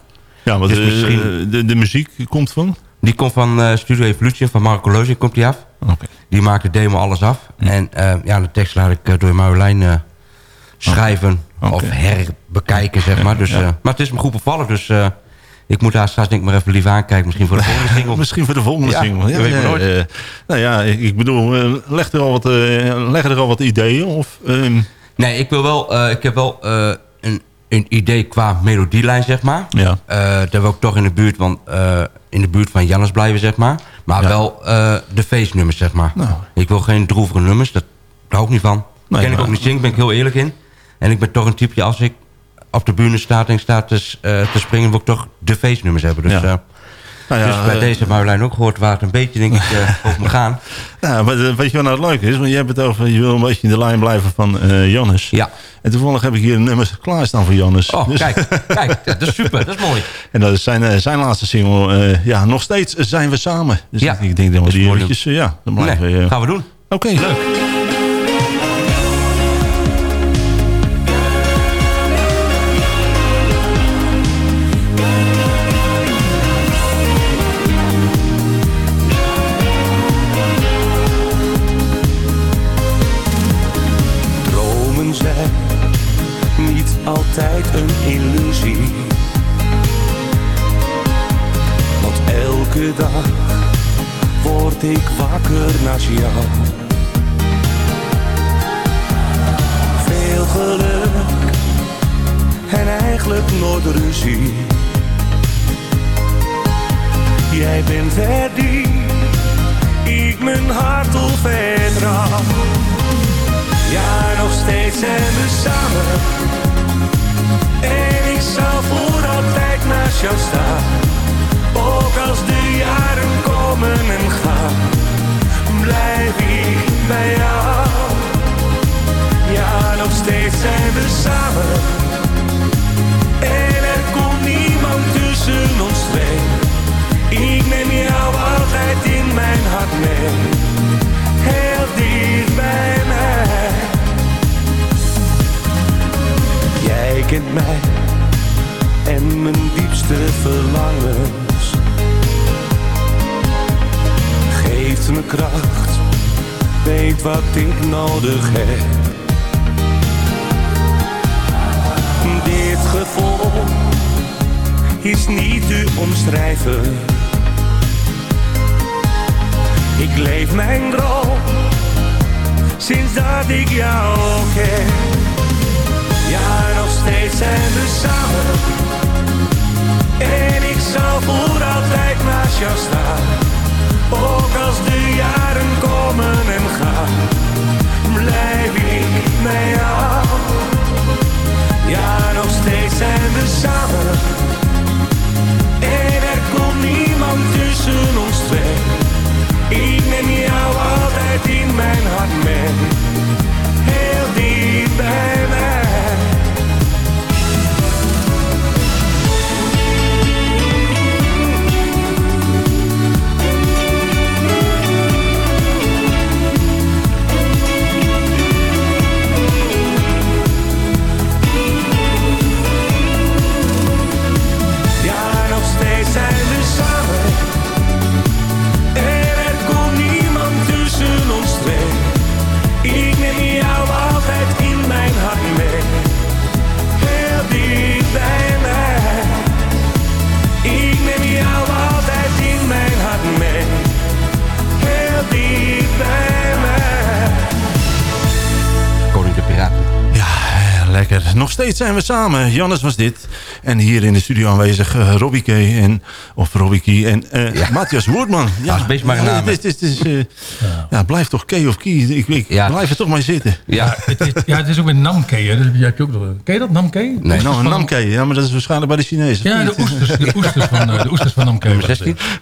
Ja, want Dus de, misschien- de, de muziek komt van? Die komt van Studio Evolution, van Marco Lozing komt die af. Oké. Die maakt de demo alles af. En ja, de tekst laat ik door Marjolein schrijven Oké. of herbekijken, zeg maar. Dus, Ja. maar het is me goed bevallen, dus ik moet daar straks denk ik maar even lief aankijken. Misschien voor de volgende single. Misschien voor de volgende Ja, single. je weet maar nooit. eh, nou ja, ik, bedoel, eh, leg er al wat, leg er al wat ideeën? Of, ehm, Nee, ik, wil wel, ik heb wel een, een idee qua melodielijn, zeg maar. ja. Daar wil ik toch in de buurt, van, in de buurt van Jannes blijven, zeg maar. Maar Ja. wel de feestnummers, zeg maar. Nou. Ik wil geen droevige nummers, dat, daar hou ik niet van. Nee, ken ik ook niet zingen, ben ik heel eerlijk in. En ik ben toch een typeje, als ik op de bühne sta en sta te, eh, te springen... wil ik toch de feestnummers hebben. Dus, Ja. eh, Nou ja, dus bij eh, deze Marjolein ook gehoord waar het een beetje, denk ik, over me gaan. Maar eh, weet je wat nou het leuke is? Want je hebt het over, je wil een beetje in de lijn blijven van eh Jannes. Ja. En toevallig heb ik hier een nummer klaarstaan voor Jannes. Oh, Dus- kijk, kijk, dat is super, dat is mooi. En dat is zijn, zijn laatste single. ja, nog steeds zijn we samen. Dus Ja. ik denk dat we die eventjes, ja, dan blijven Nee, we... gaan we doen. Oké, leuk. Wat ik nodig heb. Dit gevoel is niet te omschrijven. Ik leef mijn droom sinds dat ik jou ken. Ja, nog steeds zijn we samen. En ik zal voor altijd naast jou staan. Ook als de jaren komen en gaan, blijf ik bij jou. Ja, nog steeds zijn we samen. En er komt niemand tussen ons twee. Ik neem jou altijd in mijn hart mee. Heel diep bij mij. Nog steeds zijn we samen. Jannes was dit. En hier in de studio aanwezig uh, Robbie K. En, of Robbie Key en uh, Matthias Woerdman. Ja, is best maar een naam. Het is, uh, ja. ja. blijf toch K of Key. Ik, ik ja. blijf er toch maar zitten. Ja, het is, ja, het is ook met Namke. Hè. Dus heb je ook nog, ken je dat, Namke? Nee, nou, een Namke. Ja, maar dat is waarschijnlijk bij de Chinezen. Ja, de oesters, de oesters van, de oesters van Namke.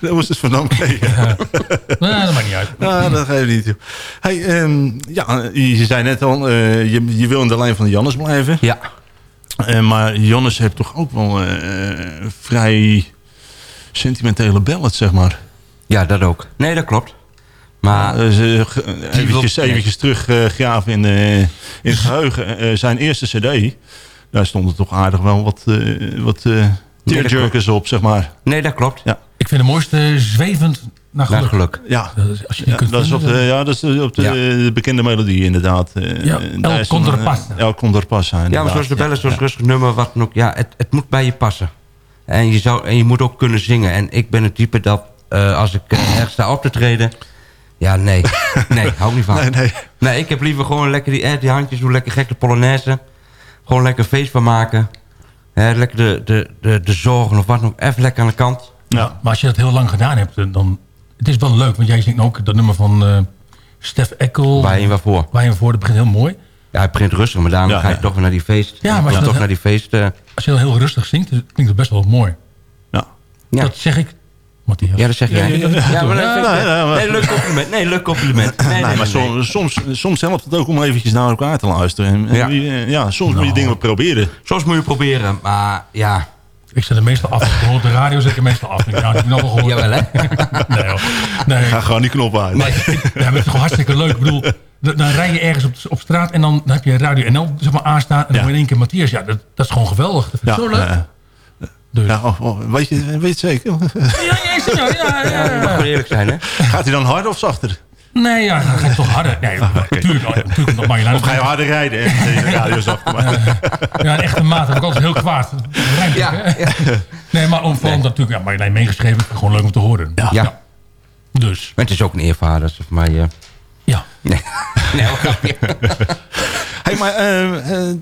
De oesters van Namke. Ja. nou, dat maakt niet uit. Ja, dat geeft niet. Hey, um, ja, je zei net al, je, je wil in de lijn van de Jannes blijven. Ja. Uh, maar Jannes heeft toch ook wel uh, vrij sentimentele ballads, zeg maar. Ja, dat ook. Nee, dat klopt. Maar uh, uh, eventjes, eventjes teruggraven in, in het geheugen. zijn eerste cd, daar stonden toch aardig wel wat, wat tearjerkers op, zeg maar. Nee, dat klopt. Ja. Ik vind de mooiste zwevend naar geluk. Naar geluk. Ja, als je ja, dat, is op de, ja, dat is op de, ja. de bekende melodie inderdaad. Ja, El Condorpas. El Condorpas. Ja, maar zoals de bellen, zoals rustig nummer, wat dan ook. Ja, het, het moet bij je passen. En je, zou, en je moet ook kunnen zingen. En ik ben het type dat uh, als ik uh, ergens sta op te treden... Ja, nee. Nee, hou niet van. Nee, nee. nee, ik heb liever gewoon lekker die, eh, die handjes, hoe lekker gek de Polonaise. Gewoon lekker feest van maken. Hè, lekker de, de, de, de zorgen of wat nog even lekker aan de kant. Ja, maar als je dat heel lang gedaan hebt, dan... Het is wel leuk, want jij zingt ook dat nummer van uh, Stef Eckel. Waar je waarvoor? Waar je voor, dat begint heel mooi. Ja, hij begint rustig, maar daarna ja, ga je ja. toch weer naar die feest. Ja, maar als je, toch naar die feest, uh... als je heel rustig zingt, klinkt het best wel mooi. Ja. ja. Dat zeg ik. Matthias. Ja, dat zeg jij. Ja, ja, maar nee, nee, nee, nee, leuk compliment. Nee, leuk compliment. Nee, nee, maar soms, soms, soms helpt het ook om eventjes naar elkaar te luisteren. En, ja. ja, soms nou. moet je dingen proberen. Soms moet je proberen, maar ja... Ik zet er meestal af. Op de radio zet ik er meestal af. Ja, dat heb ik nog wel gehoord. Jawel, hè? nee, hoor. nee. Ga gewoon die knop uit. Nee, ja, maar het is gewoon hartstikke leuk. Ik bedoel, dan rij je ergens op, op straat en dan, dan heb je Radio NL zeg maar, aanstaan. En dan ja. in één keer Matthias. Ja, dat, dat is gewoon geweldig. Dat vind ik ja, zo leuk. Ja. Dus. Ja, oh, oh, weet, je, weet je het zeker? Ja, ja, ja, ja, ja. Je mag wel eerlijk zijn, hè? Gaat hij dan harder of zachter? Nee, ja, dan ga je toch harder. Nee, Ah, natuurlijk, natuurlijk nog Marjolein. Of ga je harder rijden en de radio zachter maken? Ja, een echte maat heb ik altijd heel kwaad. Rijmt Ja, ook, hè? Nee, maar om, omdat natuurlijk, ja, Marjolein meegeschreven, gewoon leuk om te horen. Ja. ja. Dus. Maar het is ook een eervader, voor mij... uh, Ja. Nee, nee. Hey, maar uh, uh,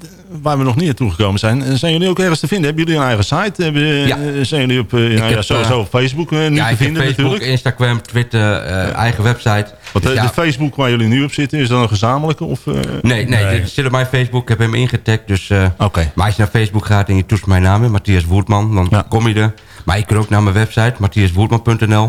waar we nog niet naartoe gekomen zijn, zijn jullie ook ergens te vinden? Hebben jullie een eigen site? Hebben, Ja. Zijn jullie op, nou ja, heb, sowieso op Facebook nu ja, te ik vinden heb Facebook, natuurlijk? Instagram, Twitter, uh, eigen website. Want Dus de, ja, de Facebook waar jullie nu op zitten, is dat een gezamenlijke? Of, uh, Nee, nee, Nee. dit zit op mijn Facebook. Ik heb hem ingetagd. Dus, uh, Oké. Maar als je naar Facebook gaat en je toetst mijn naam in, Matthias Woerdman, dan Ja. kom je er. Maar je kunt ook naar mijn website, matthiaswoerdman.nl.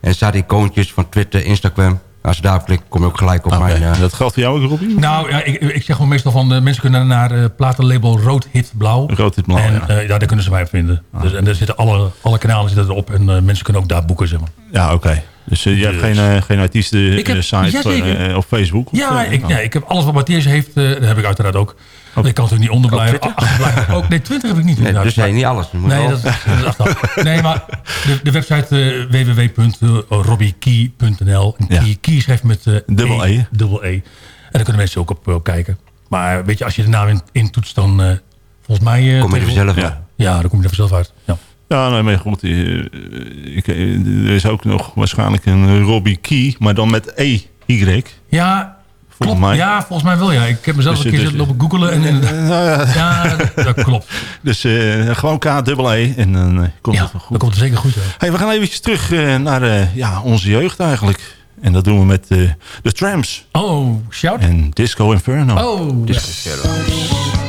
En er staan icoontjes van Twitter, Instagram. Als je daarop klikt, kom je ook gelijk op Oké. mijn... uh, Dat geldt voor jou ook, Robbie? Nou, ja, ik, ik zeg gewoon meestal van, uh, mensen kunnen naar uh, platenlabel Rood Hit Blauw. Rood Hit Blauw, En ja. Ah. uh, ja, daar kunnen ze mij vinden. Dus, en daar zitten alle, alle kanalen zitten erop en uh, mensen kunnen ook daar boeken, zeg maar. Ja, oké. Dus uh, je hebt geen, uh, geen artiesten Ik heb- uh, site jazeker. uh, op Facebook? Of, Ja, uh, ik, oh. ja, ik heb alles wat Matthias heeft, uh, dat heb ik uiteraard ook. Ik kan natuurlijk niet onderblijven. Ook, nee, Twitter heb ik niet. nee, dus nee, niet alles. Nee, dat, dat is achteraf. Nee, maar de, de website uh, www.robbiekey.nl. Ja. Key, key schrijft met uh, Dubbel E. Dubbel E. En daar kunnen mensen ook op, op kijken. Maar weet je, als je de naam in, intoetst, dan uh, volgens mij... uh, kom je er vanzelf Ja. op. Ja, dan kom je er vanzelf uit. Ja. Ja, nee, maar goed. eh, ik, eh, er is ook nog waarschijnlijk een Robbie Key, maar dan met E-Y. Ja, Volgens klopt. mij. Ja, volgens mij wel. Ja. Ik heb mezelf Dus, een keer dus- lopen googelen. En, en, Nou ja, ja, dat, klopt. dus eh, gewoon K-E-E en dan eh, komt Ja, het wel goed. dat komt er zeker goed. Hey, we gaan eventjes terug eh, naar eh, ja, onze jeugd eigenlijk. En dat doen we met eh, de Tramps Oh, shout. en Disco Inferno. Oh, Dus, ja.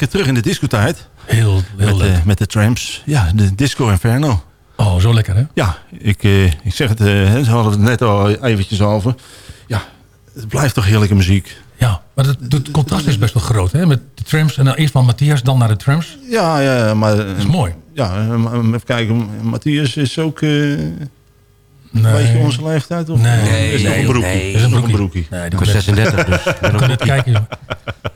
Lekker terug in de discotijd. Heel, heel met, leuk. eh, met de Tramps. Ja, de Disco Inferno. Oh, zo lekker hè? Ja, ik, eh, ik zeg het, eh, ze hadden het net al eventjes over. Ja, het blijft toch heerlijke muziek. Ja, maar het, het contrast is best wel groot hè? Met de trams en dan eerst van Matthias, dan naar de trams. Ja, ja, maar... Dat is mooi. Ja, even kijken. Matthias is ook... Nee. Weet je onze leeftijd? Of? Nee, is nog nee, een broekie. nee. Is nog een broekie. Nee, Ik was 36 dus. We kunnen het kijken. joh.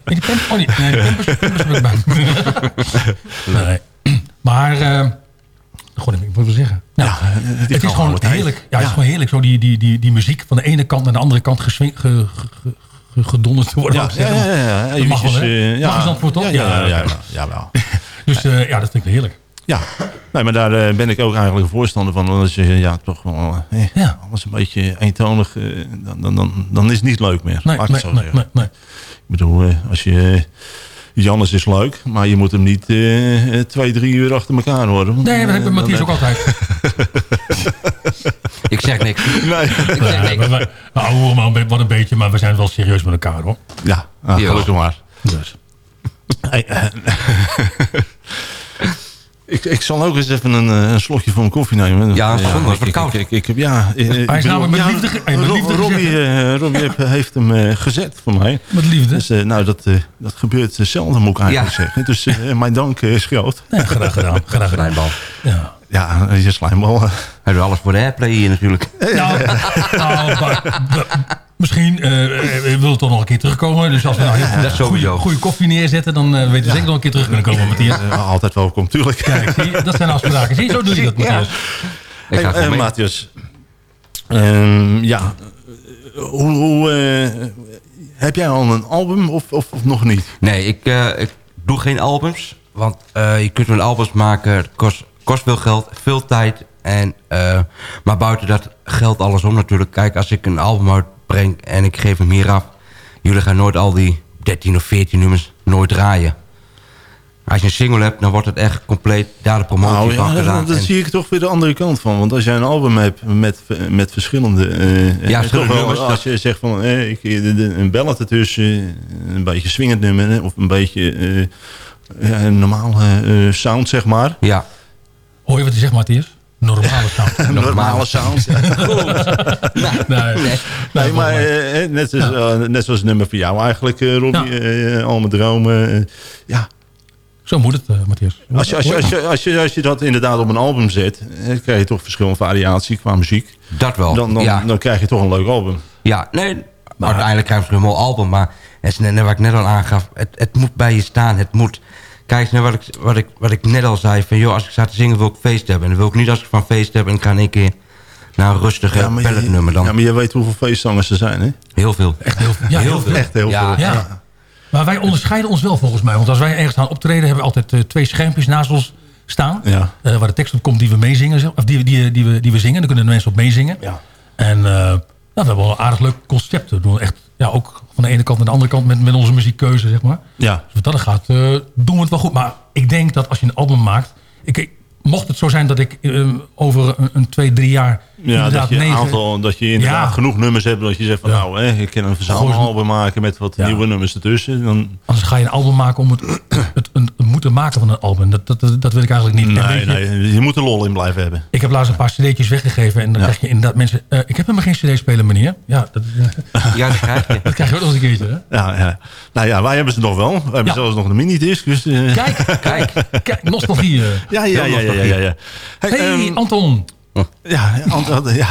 Nee, die pimp, oh, niet. Nee, die pimpers, pimpers heb ik bij. Nee. Maar, eh god, ik wil wel zeggen. Nou, het is gewoon heerlijk. tijd. Ja, het is Ja. gewoon heerlijk. Zo die, die, die, die muziek van de ene kant naar de andere kant geswing, ge, ge, ge- ge- gedonderd te worden. Ja, ik ja, ja, ja, ja. Dat mag wel, hè? Eh, ja. Mag? Ja, ja, ja, ja, ja, wel. Dus eh, ja, dat vind ik heerlijk. Ja, nee, maar daar eh, ben ik ook eigenlijk een voorstander van. Als je ja, toch wel eh, Ja. alles een beetje eentonig, eh, dan, dan, dan, dan is het niet leuk meer. Nee, nee, zo nee, nee, nee. Ik bedoel, eh, als je... Jannes is leuk, maar je moet hem niet twee, drie uur achter elkaar horen. want Nee, dat heb ik met Matthias ook altijd. Ik zeg niks. Nee. Ik zeg niks. nou, be- wat een beetje, maar we zijn wel serieus met elkaar, hoor. Ja, ah, Ja. gelukkig maar. Dus. Hey, ik, ik zal ook eens even een, eh, een slokje van mijn koffie nemen. Ja, zonde, het ik, ik, koud. Ik, ik, heb, ja, eh, ik is namelijk met ja, liefde met Rob- liefde Robbie, eh, Robbie heeft, heeft hem eh, gezet voor mij. Met liefde. Dus eh, nou, dat, eh, dat gebeurt zelden, moet ik eigenlijk Ja. zeggen. Dus eh, mijn dank is groot. Nee, graag gedaan. Graag gedaan. Slijmbal. Ja. Ja, je slijmbal. Hij doet alles voor de airplay hier natuurlijk. Nou, nou, misschien eh, eh, we willen toch nog een keer terugkomen. Dus als we nou sowieso. goede, goede koffie neerzetten, dan eh, weten we zeker nog een keer terug kunnen komen, Matthias. Altijd welkom, tuurlijk. Kijk, zie dat zijn afspraken. Zie je, zo doe je dat, Matthias. Ik Hey. Matthias. Ehm, ja, hoe, hoe, eh, heb jij al een album of, of, of nog niet? Nee, ik, eh, ik doe geen albums. Want eh, je kunt wel albums maken. Het kost, kost veel geld, veel tijd. En, eh, maar buiten dat geldt alles om natuurlijk. Kijk, als ik een album en ik geef hem hier af... jullie gaan nooit al die 13 of 14 nummers nooit draaien. Als je een single hebt, dan wordt het echt compleet daar de promotie Nou, van ja, gedaan. dan, dan En- zie ik toch weer de andere kant van. Want als jij een album hebt met, met verschillende... eh, eh, Ja, toch verschillende wel, nummers, Als je zegt van eh, ik, de- de- een ballad ertussen, een beetje swingend nummer... of een beetje eh, ja, een normale eh, sound, zeg maar. ja, Hoor je wat hij zegt, Matthias? Normale sound. Normale sound. Nee, nee. Nee, maar eh, eh, net, zoals, eh, net zoals het nummer voor jou eigenlijk, eh Robbie. eh, al mijn dromen. ja, Zo moet het, eh, Matthias. Als je, als, je, als, je, als, je, als je dat inderdaad op een album zet, dan krijg je toch verschillende variatie qua muziek. dat wel. Dan, dan, ja. dan krijg je toch een leuk album. Ja, nee, uiteindelijk krijg je een mooi album. Maar het is net, net wat ik net al aangaf. Het, het moet bij je staan. Het moet... Kijk eens naar wat ik, wat, ik, wat ik net al zei. Van, joh, als ik sta te zingen wil ik feest hebben. En dan wil ik niet als ik van feest heb en ik ga in één keer naar een rustige Ja, palletnummer. Dan ja, maar je weet hoeveel feestzangers er zijn, hè? heel veel. Echt heel veel. Ja, heel veel. Echt heel Ja, veel. Ja. Maar wij onderscheiden ons wel volgens mij. Want als wij ergens gaan optreden, hebben we altijd eh, twee schermpjes naast ons staan. Ja. eh, waar de tekst op komt die we meezingen. zeg- Of die, die, die, we, die we zingen. Daar kunnen de mensen op meezingen. Ja. En eh, nou, we hebben wel een aardig leuk concept. We doen echt ja, ook van de ene kant naar de andere kant met, met onze muziekkeuze, zeg maar. Ja. Dus wat dat gaat, eh, doen we het wel goed. Maar ik denk dat als je een album maakt... Ik, ik- mocht het zo zijn dat ik eh, over een, een twee, drie jaar... Ja, dat je, een negen- aantal, dat je inderdaad Ja. genoeg nummers hebt. Dat je zegt van Ja. nou, hè, ik kan een verzamelalbum maken met wat Ja. nieuwe nummers ertussen. Dan, Anders ga je een album maken om het, het, moeten maken van een album. Dat, dat, dat, dat wil ik eigenlijk niet. Nee, je, nee, je moet er lol in blijven hebben. Ik heb laatst een paar cd'tjes weggegeven. En dan Ja. krijg je inderdaad mensen... eh, ik heb helemaal geen cd-speler, meneer. Ja, dat, Ja, dat krijg je. dat krijg je ook nog eens een keertje. Hè? Ja, ja. Nou ja, wij hebben ze nog wel. We hebben Ja. zelfs nog een minidisc. Dus, eh, Kijk, kijk, kijk. Nostalgie. eh. ja, ja, ja, ja, ja, ja, ja. Hey, Hey, ehm, Anton. Ja, Ant- ja.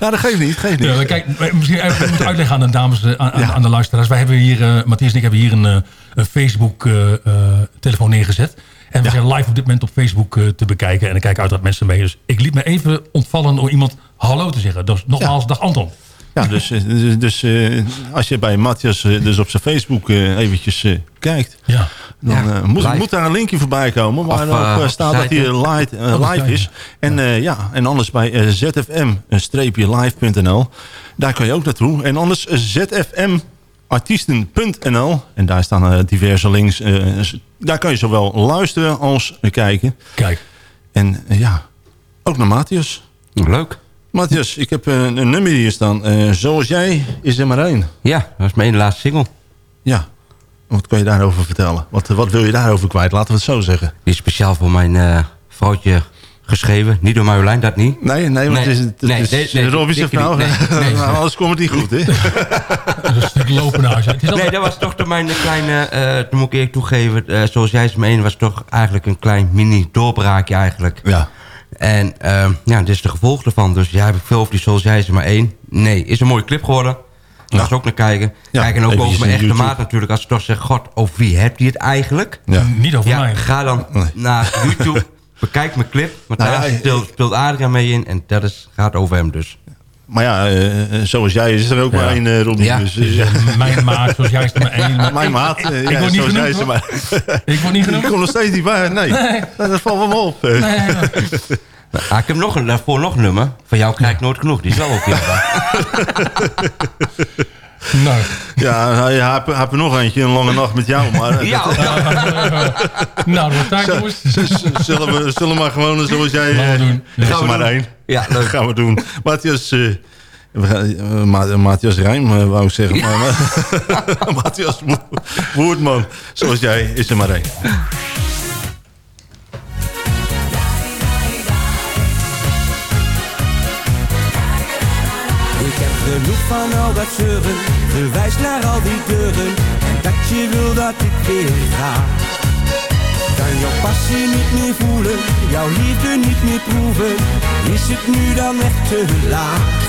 ja, dat geeft niet. Geeft niet. Ja, kijk, misschien even moeten uitleggen aan de dames, eh, aan, de luisteraars. Wij hebben hier, eh Matthias en ik hebben hier een, eh, een Facebook-telefoon neergezet. En we zijn live op dit moment op Facebook te bekijken. En er kijken uiteraard mensen mee. Dus ik liet me even ontvallen door iemand hallo te zeggen. Dus nogmaals, dag Anton. Ja, dus, eh, dus, dus eh, als je bij Matthias eh, dus op zijn Facebook eh, eventjes eh, kijkt... Ja. dan Ja, eh, moet, moet daar een linkje voorbij komen... waar Of, dan ook op staat dat hij live, Oh, live is. En, eh, ja, en anders bij zfm-live.nl. Daar kan je ook naartoe. En anders zfmartiesten.nl. En daar staan eh, diverse links. daar kan je zowel luisteren als kijken. Kijk. En ja, ook naar Matthias. Leuk. Matthias, ik heb eh, een nummer hier staan. Eh, Zoals jij is er maar één. Ja, dat is mijn ene laatste single. Ja, wat kan je daarover vertellen? Wat, wat wil je daarover kwijt? Laten we het zo zeggen. Die is speciaal voor mijn uh, vrouwtje geschreven. Niet door Marjolein, dat niet. Nee, nee, want het is, het nee, is nee, zegt nou, nee, nee, nou, anders komt het niet goed, hè? dat is een stuk lopenage. Nee, dat was toch door mijn kleine, uh, dat moet ik eerlijk toegeven, uh, zoals jij ze me een was toch eigenlijk een klein mini-doorbraakje eigenlijk. Ja. En uh, ja, dit is de gevolg ervan. Dus ja, heb ik veel over die Zoals jij ze maar één. Nee, is een mooie clip geworden. Daar ja. ook naar kijken. Ja, Kijk, en ook over mijn echte YouTube. maat natuurlijk. Als ze toch zegt, god, over wie hebt hij het eigenlijk? Ja. Niet over ja, mij. Ga dan nee. naar YouTube, bekijk mijn clip. Want nou, daar speelt, speelt Adriaan mee in. En dat is, gaat over hem dus. Maar ja, uh, zoals jij is er ook ja. maar één, uh, Ronnie. Ja. Dus, uh, mijn maat, zoals jij is er maar één. Mijn maat, ik, ja, word niet zoals genoemd, jij is er maar... ik word niet genoemd. Ik kom nog steeds niet bij, nee. nee. Dat valt wel me op. Nee, ah, ik heb nog een, daarvoor nog een nummer. Van jou krijg ik nooit genoeg. Die is wel op je. Nou. Ja, hij, heeft er nog eentje, een lange nacht met jou. Maar, ja. Dat, nou, dat tijd, jongens. Zullen we, zullen we maar gewoon zoals jij... Gaan we doen. Ja. Gaan we maar één. Ja, dat gaan we doen. Matthias... Uh, uh, Matthias Rijm, uh, wou ik zeggen. Ja. Maar, Matthias Woerdman, zoals jij, is er maar één. Genoeg van al dat zeuren, verwijs naar al die deuren En dat je wil dat ik weer ga. Kan jouw passie niet meer voelen, jouw liefde niet meer proeven. Is het nu dan echt te laat?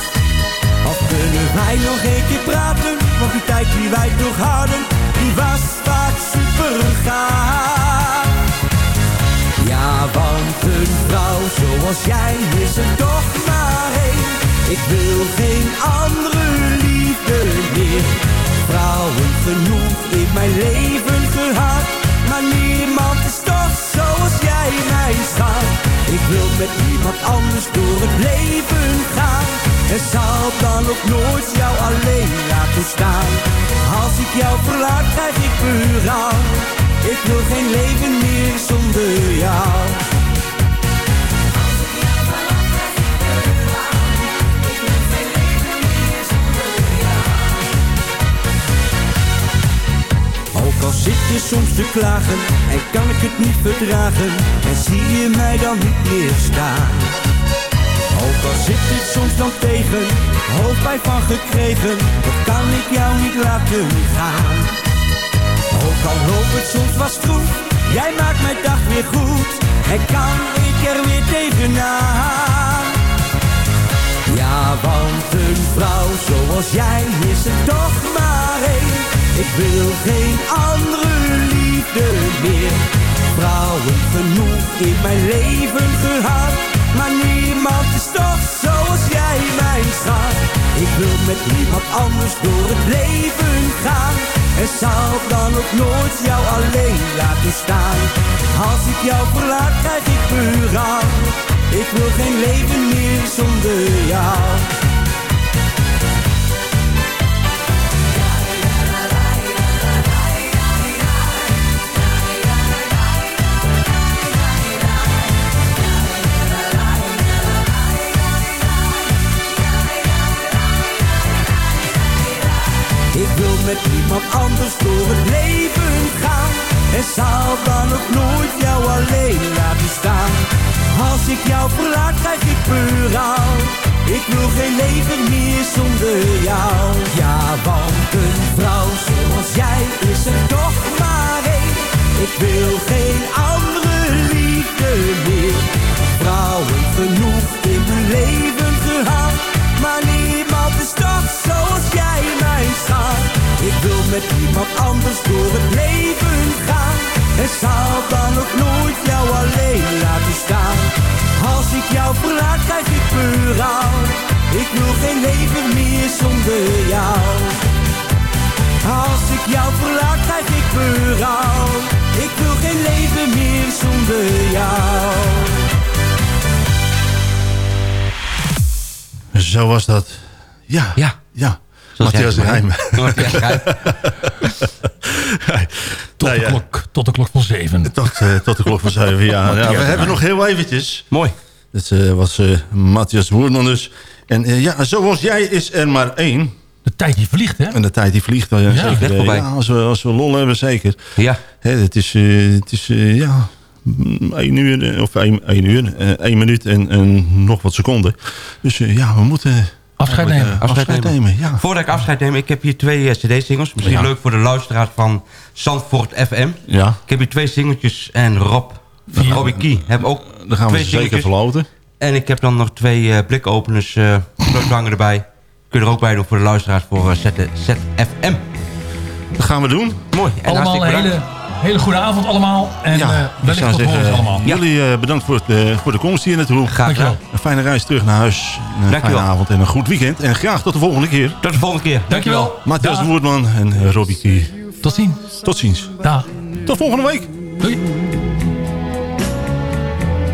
Of kunnen wij nog een keer praten, want die tijd die wij toch hadden Die was vaak super gaaf. Ja, want een vrouw zoals jij is er maar één ik wil geen andere liefde meer. Vrouwen genoeg in mijn leven gehad. Maar niemand is toch zoals jij mij schat. Ik wil met niemand anders door het leven gaan. En zal dan ook nooit jou alleen laten staan. Als ik jou verlaat krijg ik berouw. Ik wil geen leven meer zonder jou. Al zit je soms te klagen. En kan ik het niet verdragen? En zie je mij dan niet meer staan? Ook al zit het soms dan tegen, hoofdpijn van gekregen. Dan kan ik jou niet laten gaan. Ook al loopt het soms wat stroef, jij maakt mijn dag weer goed. En kan ik er weer tegenaan? Ja, want een vrouw zoals jij is er toch maar één ik wil geen andere liefde meer. Vrouwen genoeg in mijn leven gehad. Maar niemand is toch zoals jij mijn schat. Ik wil met niemand anders door het leven gaan. En zal dan ook nooit jou alleen laten staan. Als ik jou verlaat krijg ik berouw. Ik wil geen leven meer zonder jou. Met niemand anders door het leven gaan. En zal dan ook nooit jou alleen laten staan. Als ik jou verlaat krijg ik berouw Ik wil geen leven meer zonder jou. Ja, want een vrouw zoals jij is er toch maar één. Ik wil geen andere liefde meer. Vrouwen genoeg in mijn leven gehad Maar niemand is toch zoals jij mijn schat Ik wil met niemand anders door het leven gaan En zal dan ook nooit jou alleen laten staan Als ik jou verlaat krijg ik berouw Ik wil geen leven meer zonder jou Als ik jou verlaat krijg ik berouw Ik wil geen leven meer zonder jou Zo was dat. Ja. Ja. Ja. Matthias Rijm. Tot, Nou de ja. klok, tot de klok van zeven. Tot, eh, tot de klok van zeven, ja. ja we hebben nog heel eventjes. Mooi. Dat eh, was eh, Matthias Woerman dus. En ja, zoals jij is er maar één. De tijd die vliegt, hè? En de tijd die vliegt. Ja, Ja, zeker. ja, als, we, als we lol hebben, zeker. Ja. Hè, het is, het is ja, mm, één uur, of één, uur, één minuut en, en nog wat seconden. Dus ja, we moeten... Afscheid we nemen. Afscheid nemen. ja. Voordat ik afscheid neem, ik heb hier twee eh, cd-singles. Misschien Ja. leuk voor de luisteraars van Zandvoort FM. Ja. Ik heb hier twee singeltjes en Rob, Robbie Key, heb ook Dan gaan we twee ze zeker singeltjes. verloten. En ik heb dan nog twee eh, blikopeners eh hangen erbij. Kun je er ook bij doen voor de luisteraars voor eh, Z- ZFM. Dat gaan we doen. Mooi. En allemaal hele, hele goede avond allemaal. En ja, ik wellicht tot zeggen, allemaal. Jullie eh, bedankt voor, het, eh, voor de komst hier naartoe. Graag gedaan. Een fijne reis terug naar huis. Een Dankjewel. fijne avond en een goed weekend. En graag tot de volgende keer. Tot de volgende keer. Dankjewel. Matthias Dag. Woerdman en Robbie Key. Tot ziens. Tot ziens. Dag. Tot volgende week. Doei.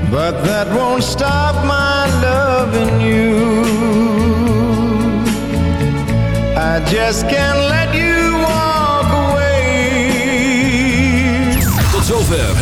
But that won't stop my loving you. I just can't let you